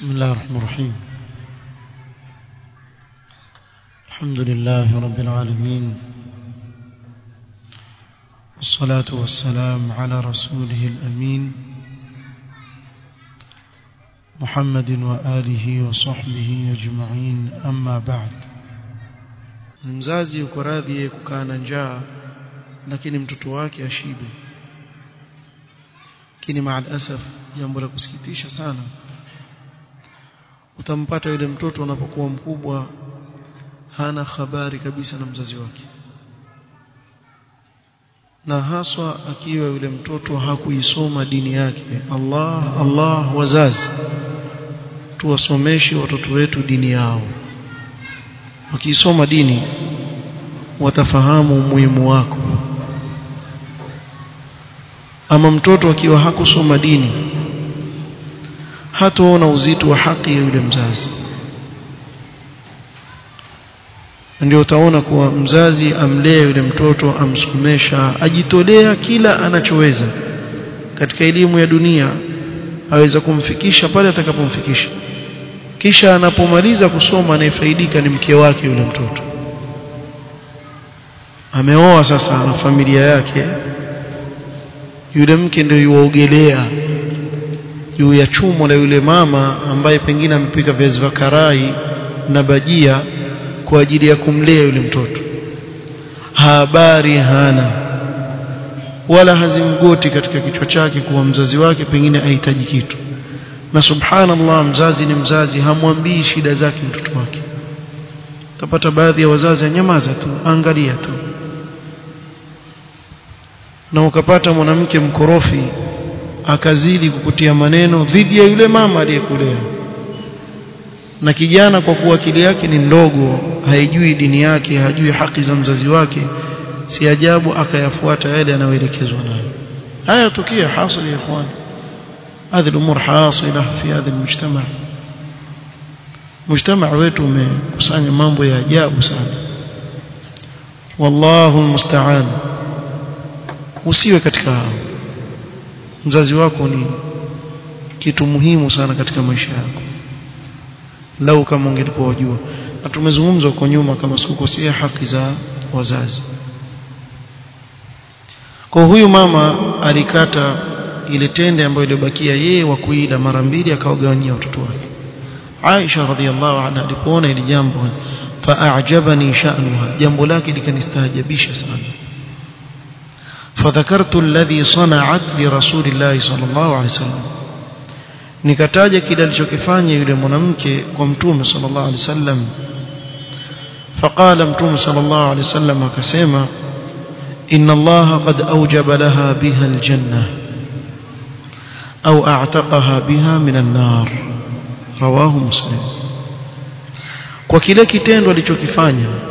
بسم الله الرحمن الرحيم. الحمد لله رب العالمين. والصلاة والسلام على رسوله الأمين. محمد وآله وصحبه أجمعين. أما بعد. Mzazi uko radhi kukaa na njaa lakini mtoto wake ashibe. Lakini maalasaf jambo la kusikitisha sana. Utampata yule mtoto anapokuwa mkubwa hana habari kabisa na mzazi wake. Na haswa akiwa yule mtoto hakuisoma dini yake. Allah Allah wazazi tuwasomeshe watoto wetu dini yao. Wakiisoma dini watafahamu umuhimu wako. Ama mtoto akiwa hakusoma dini hataona uzito wa haki ya yule mzazi. Ndio utaona kuwa mzazi amlee yule mtoto amsukumesha ajitolea kila anachoweza katika elimu ya dunia aweza kumfikisha pale atakapomfikisha. Kisha anapomaliza kusoma anayefaidika ni mke wake yule mtoto. Ameoa sasa na familia yake. Yule mke ndio yuogelea juu ya chumo la yule mama ambaye pengine amepika viazi vya karai na bajia kwa ajili ya kumlea yule mtoto. Habari hana. Wala hazimgoti katika kichwa chake kuwa mzazi wake pengine ahitaji kitu. Na subhanallah mzazi ni mzazi hamwambii shida zake mtoto wake. Utapata baadhi ya wazazi anyamaza tu angalia tu. Na ukapata mwanamke mkorofi akazidi kukutia maneno dhidi ya yule mama aliyekulea na kijana kwa kuwa akili yake ni ndogo haijui dini yake hajui haki za mzazi wake si ajabu akayafuata yale anayoelekezwa nayo haya tukia hasil ya ikhwan هذه الأمور حاصلة في هذا المجتمع مجتمع wetu umekusanya mambo ya ajabu sana wallahu almusta'an usiwe katika hao mzazi wako ni kitu muhimu sana katika maisha yako. Lau kama ungelikuwa wajua. Na tumezungumza huko nyuma kama sikukosea haki za wazazi. Kwa huyu mama alikata ile tende ambayo iliyobakia yeye wa kuila mara mbili akawagawanyia watoto wake. Aisha radhiallahu anha alipoona ile jambo faajabani sha'nuha. Jambo lake likanistaajabisha sana فذكرت الذي صنعت لرسول الله صلى الله عليه وسلم. نكتاجة كده الجوكفانية يلي منمك قمتوم صلى الله عليه وسلم. فقال امتوم صلى الله عليه وسلم كسيما إن الله قد أوجب لها بها الجنة أو أعتقها بها من النار. رواه مسلم. وكلا كتين ولي جوكفانية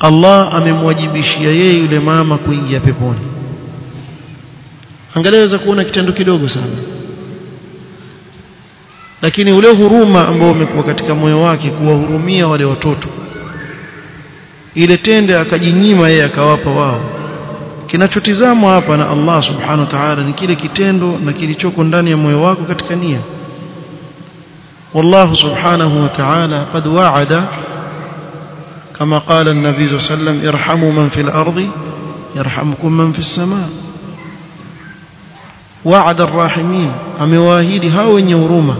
Allah amemwajibishia yeye yule mama kuingia peponi angaleweza kuona kitendo kidogo sana lakini ule huruma ambao umekuwa katika moyo wake kuwahurumia wale watoto ile tende akajinyima yeye akawapa wao kinachotizamwa hapa na Allah subhanahu wa ta'ala ni kile kitendo na kilichoko ndani ya moyo wako katika nia والله سبحانه وتعالى قد وعد كما قال النبي صلى الله عليه وسلم ارحموا من في الأرض يرحمكم من في السماء. وعد الراحمين أمواهيد هاوين يوروما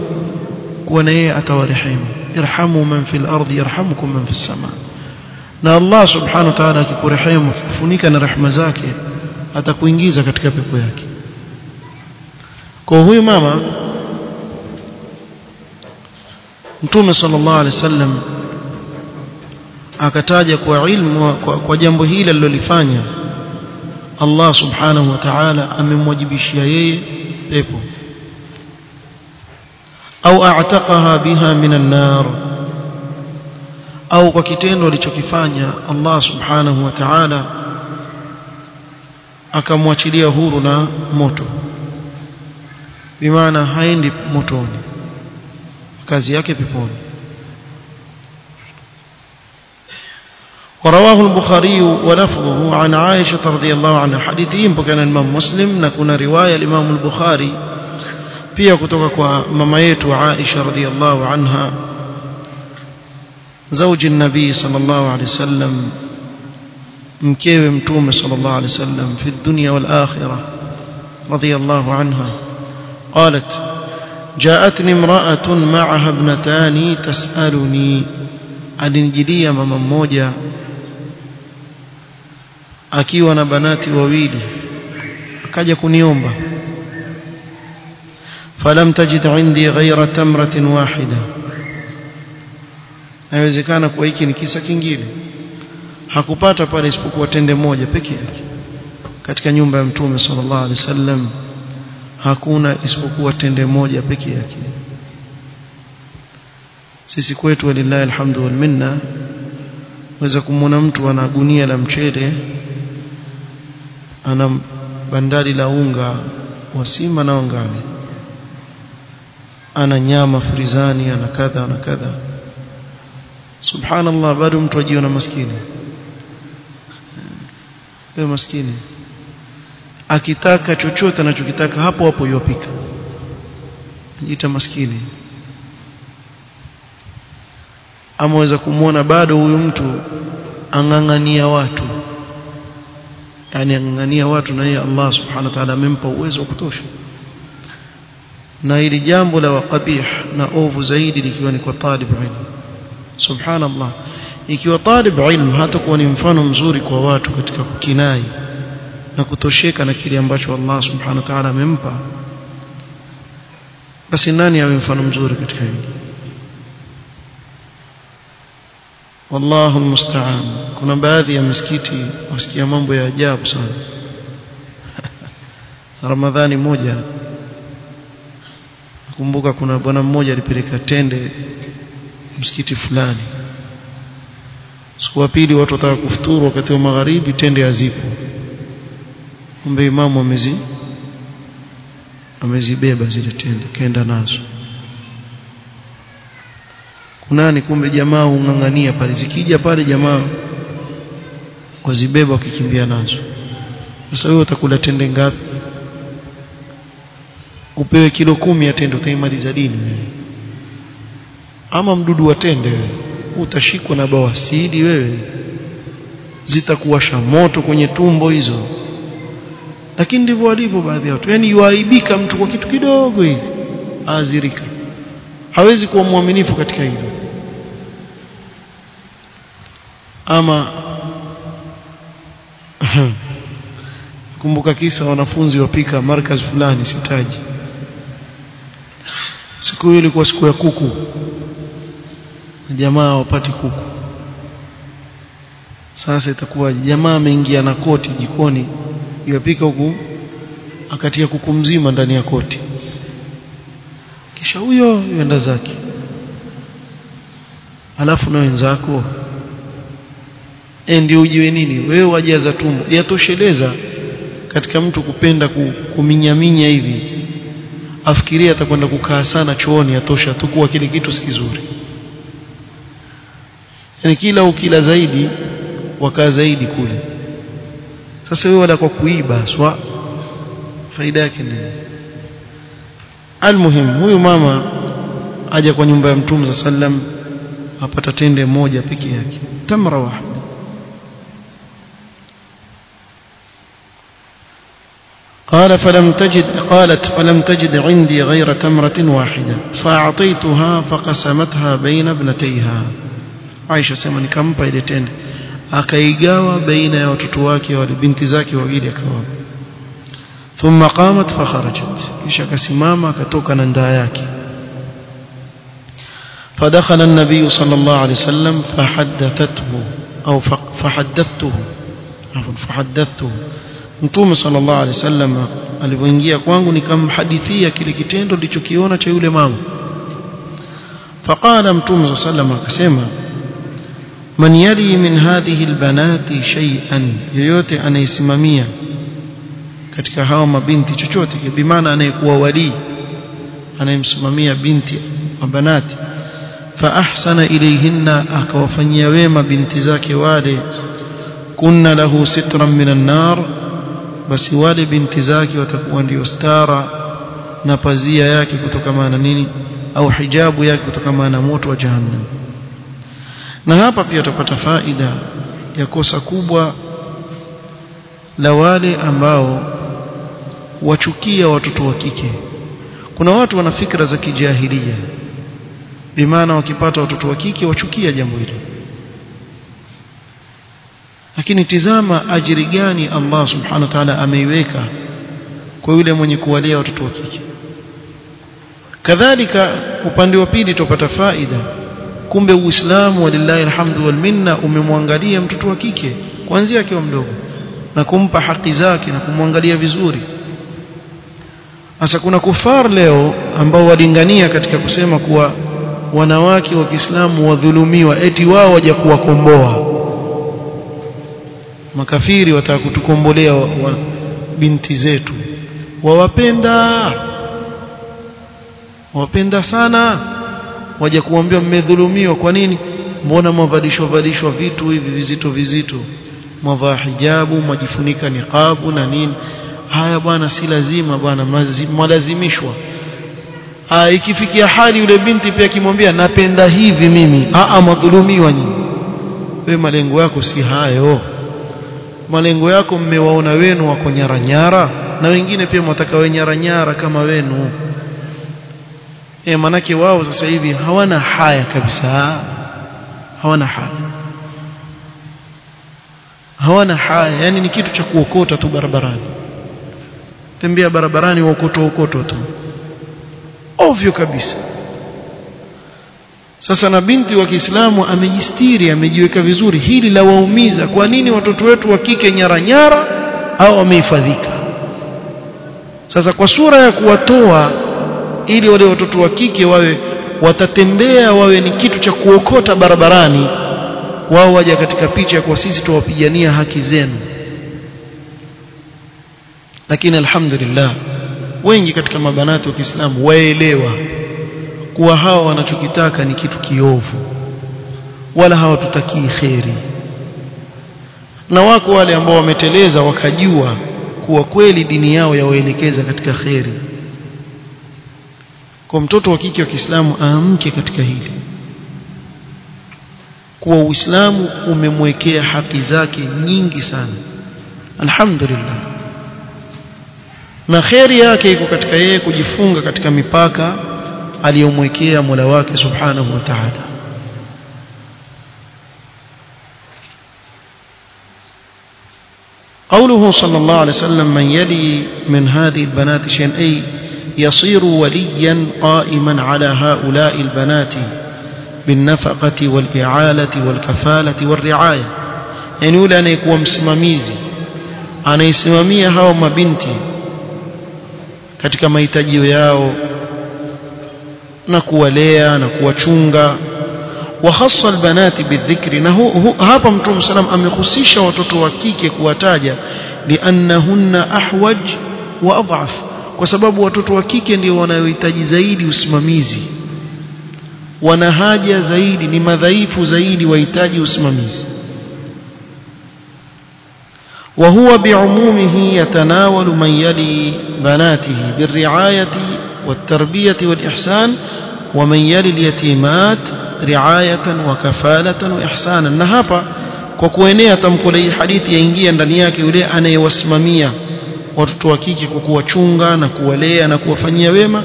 ونيئة ورحيم ارحموا من في الأرض يرحمكم من في السماء. na Allah subhanahu wa ta'ala akikurehemu أنا رحمه rehema zake atakuingiza katika pepo yake. Kwa ماما mama صلى الله عليه وسلم akataja kwa ilmu kwa, kwa jambo hili alilolifanya Allah subhanahu wa ta'ala amemwajibishia yeye pepo. Au a'taqaha biha minan nar au kwa kitendo alichokifanya Allah subhanahu wa ta'ala akamwachilia huru na moto. Bimaana haendi motoni kazi yake peponi ورواه البخاري ولفظه عن عائشة رضي الله عنها. حديثين بكان الإمام مسلم. نكون رواية الإمام البخاري. kutoka kwa mama yetu Aisha radhiallahu anha زوج النبي صلى الله عليه وسلم. مكيو متوم صلى الله عليه وسلم في الدنيا والآخرة رضي الله عنها. قالت جاءتني امرأة معها ابنتان تسألني alinijilia mama mmoja akiwa na banati wawili akaja kuniomba. Falam tajid indi ghaira tamratin wahida. Inawezekana kuwa hiki ni kisa kingine. Hakupata pale isipokuwa tende moja peke yake. Katika nyumba ya mtume sallallahu alaihi wasallam hakuna isipokuwa tende moja peke yake. Sisi kwetu walillahi alhamdu wal minna waweza kumwona mtu ana gunia la mchele ana bandari la unga wa sima na ngano ana nyama frizani ana kadha ana kadha. Subhanallah bado mtu ajiona maskini. Leo maskini. Akitaka chochote anachokitaka hapo hapo yopika jiita maskini. Ama waweza kumwona bado huyu mtu ang'ang'ania watu yani ang'ang'ania watu na yeye Allah subhanahu wa ta'ala amempa uwezo wa kutosha. Na ili jambo la waqabih na ovu zaidi likiwa ni kwa talib ilmu. Subhanallah. Ikiwa talib ilmu hatakuwa ni mfano mzuri kwa watu katika kukinai na kutosheka na kile ambacho Allah subhanahu wa ta'ala amempa basi nani awe mfano mzuri katika hili wallahu musta'an kuna baadhi ya misikiti wasikia mambo ya ajabu sana. Ramadhani moja. Nakumbuka kuna bwana mmoja alipeleka tende msikiti fulani. Siku ya pili watu wataka kufuturu wakati wa magharibi tende hazipo. Kumbe imamu amezi amezibeba zile tende kaenda nazo kunani kumbe jamaa ungangania pale? Zikija pale jamaa wazibeba wakikimbia nazo. Sasa wewe utakula tende ngapi? Upewe kilo kumi ya tende utaimaliza dini ama mdudu wa tende utashikwa na bawasidi wewe. Zitakuwasha moto kwenye tumbo hizo. Lakini ndivyo walivyo baadhi ya watu. Yaani yuaibika mtu kwa kitu kidogo hivi. Aazirika hawezi kuwa mwaminifu katika hilo. Ama kumbuka kisa wanafunzi wapika markaz fulani sitaji. Siku hiyo ilikuwa siku ya kuku. Jamaa wapati kuku. Sasa itakuwa jamaa ameingia na koti jikoni yapika huku akatia kuku mzima ndani ya koti kisha huyo yenda zake. Alafu na wenzako ndio ujiwe nini? Wewe wajaza tumbo yatosheleza katika mtu kupenda kuminyaminya hivi. Afikiria atakwenda kukaa sana chooni yatosha tu kuwa kile kitu si kizuri. Yani kila ukila zaidi wakaa zaidi kule. Sasa wewe wala kwa kuiba swa faida yake nini almuhim huyu mama aja kwa nyumba ya mtume sallam apata tende moja peke yake tamra wahida قال فلم تجد قالت فلم تجد عندي غير تمرة واحدة فأعطيتها فقسمتها بين ابنتيها عائشة سما nikampa ile tende akaigawa baina ya watoto wake wale binti zake wawili akawa thumma qamat fakharajat kisha akasimama akatoka na ndaa yake فدخل النبي صلى الله عليه وسلم فحدثته أو فحدثته فحدثته mtume sallallahu alaihi wasallam alipoingia kwangu nikamhadithia kile kitendo nilichokiona cha yule mama faqala mtume sallallahu akasema man yali min hadhihi albanati shay'an yoyote anayesimamia katika hawa mabinti chochote bimaana anayekuwa wali anayemsimamia binti wa banati fa ahsana ilayhinna akawafanyia wema binti zake wale kunna lahu sitran minan nar basi wale binti zake watakuwa ndio stara na pazia yake kutoka na nini? Au hijabu yake kutokana na moto wa jahannam. Na hapa pia tutapata faida ya kosa kubwa la wale ambao wachukia watoto wa kike. Kuna watu wana fikra za kijahilia bimaana wakipata watoto wa kike wachukia jambo hili. Lakini tizama ajiri gani Allah subhanahu wa ta'ala ameiweka kwa yule mwenye kuwalea watoto wa kike. Kadhalika upande wa pili tupata faida. Kumbe uislamu walillahi alhamdu wal minna umemwangalia mtoto wa kike kuanzia akiwa mdogo na kumpa haki zake na kumwangalia vizuri sasa kuna kufar leo ambao walingania katika kusema kuwa wanawake wa Kiislamu wadhulumiwa eti wao waje kuwakomboa makafiri wataka kutukombolea wa, wa, binti zetu. Wawapenda wapenda sana. Waje kuambia mmedhulumiwa. Kwa nini? Mbona mwavalishwa valishwa vitu hivi vizito vizito? Mwavaa hijabu mwajifunika niqabu na nini haya bwana si lazima bwana mwalazimishwa ah ikifikia hali yule binti pia akimwambia napenda hivi mimi. Aa madhulumiwa nyinyi. Wewe malengo yako si hayo. Malengo yako mmewaona wenu wako nyara nyara na wengine pia mwataka we nyara nyara kama wenu. E manake wao sasa hivi hawana haya kabisa. Hawana haya. Hawana haya. Yani ni kitu cha kuokota tu barabarani tembea barabarani waokoto ukoto tu. Ovyo kabisa. Sasa na binti wa Kiislamu amejistiri amejiweka vizuri. Hili la waumiza kwa nini watoto wetu wa kike nyara nyara au wamehifadhika? Sasa kwa sura ya kuwatoa ili wale watoto wa kike wawe watatembea wawe ni kitu cha kuokota barabarani wao waja katika picha kwa sisi tuwapigania haki zenu lakini alhamdulillah wengi katika mabanati wa Kiislamu waelewa kuwa hawa wanachokitaka ni kitu kiovu wala hawatutakii kheri. Na wako wale ambao wameteleza wakajua kuwa kweli dini yao yawaelekeza katika kheri. Kwa mtoto wa kike wa Kiislamu aamke katika hili kuwa Uislamu umemwekea haki zake nyingi sana. Alhamdulillah na kheri yake iko katika yeye kujifunga katika mipaka aliyomwekea Mola wake Subhanahu wa Ta'ala. قوله صلى الله عليه وسلم من يلي من هذه البنات شيئا أي يصير وليا قائما على هؤلاء البنات بالنفقة والإعالة والكفالة والرعاية يعني يقول أنا يكون مسماميزي أنا هاو مبنتي katika mahitaji yao na kuwalea na kuwachunga. Wa hasa albanati bidhikri na hu, hu, hapa mtume salam amehusisha watoto wa kike kuwataja liannahunna ahwaj wa adhaf kwa sababu watoto wa kike ndio wanayohitaji zaidi usimamizi. Wana haja zaidi ni madhaifu zaidi wahitaji usimamizi وهو بعمومه يتناول من يلي بناته بالرعاية والتربية والإحسان ومن يلي اليتيمات رعاية وكفالة وإحسانا نهابا kwa kuenea tamko la hii hadithi yaingia ndani yake yule anayewasimamia watoto wa kike kwa kuwachunga na kuwalea na kuwafanyia wema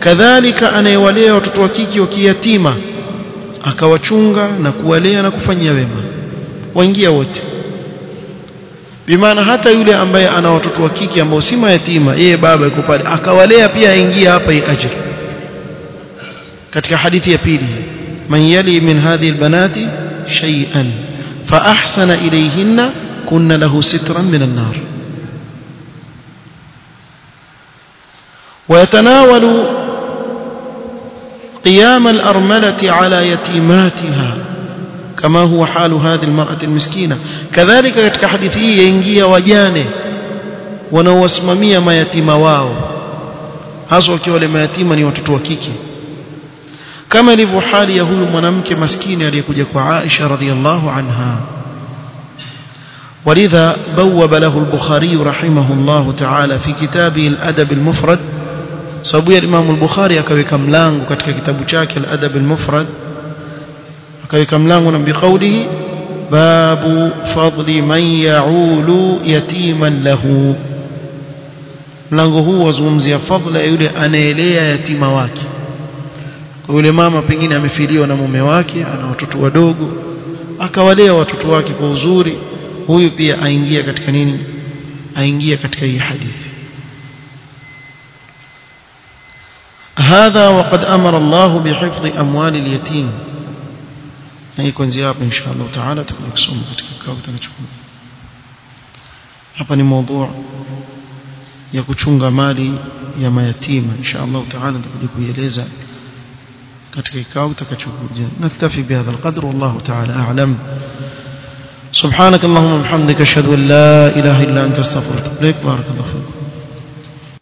kadhalika anayewalea watoto wa kike wa kiyatima akawachunga na kuwalea na kufanyia wema waingia wote Bimaana hata yule ambaye ana watoto wa kike ambao si mayatima yeye baba yuko pale akawalea pia aingia hapa hii ajira katika hadithi ya pili man yali min hadhihi albanati shay'an fa ahsana ilayhinna kunna lahu sitran min an-nar ويتناول قيام الأرملة على يتيماتها كما هو حال هذه المرأة المسكينة كذلك katika hadithi hii yaingia wajane wanaowasimamia mayatima wao hasa wakiwa wale mayatima ni watoto wa kike kama ilivyo hali ya huyu mwanamke maskini aliyekuja kwa Aisha radhiallahu anha ولذا بوب له البخاري رحمه الله تعالى في كتابه الأدب المفرد sababu Imam al-Bukhari akaweka mlango katika kitabu chake al-Adab al-Mufrad akaweka mlango na biqaulihi babu fadli man ya'ulu yatiman lahu mlango huu wazungumzia fadla ya yule anaelea yatima wake kwa yule mama pengine amefiliwa na mume wake ana watoto wadogo akawalea watoto wake kwa uzuri huyu pia aingia katika nini aingia katika hii hadithi هذا وقد أمر الله بحفظ أموال اليتيم Na kuanzia hapa insha Allah taala tutakuja kusoma katika kikao kitakachokuja hapa ni mada ya kuchunga mali ya mayatima insha Allah taala tutakuja kuieleza katika kikao kitakachokuja naktafi bihadha alqadr wallahu taala a'lam سبحانك اللهم وبحمدك اشهد ان لا اله الا انت استغفرك بارك الله فيك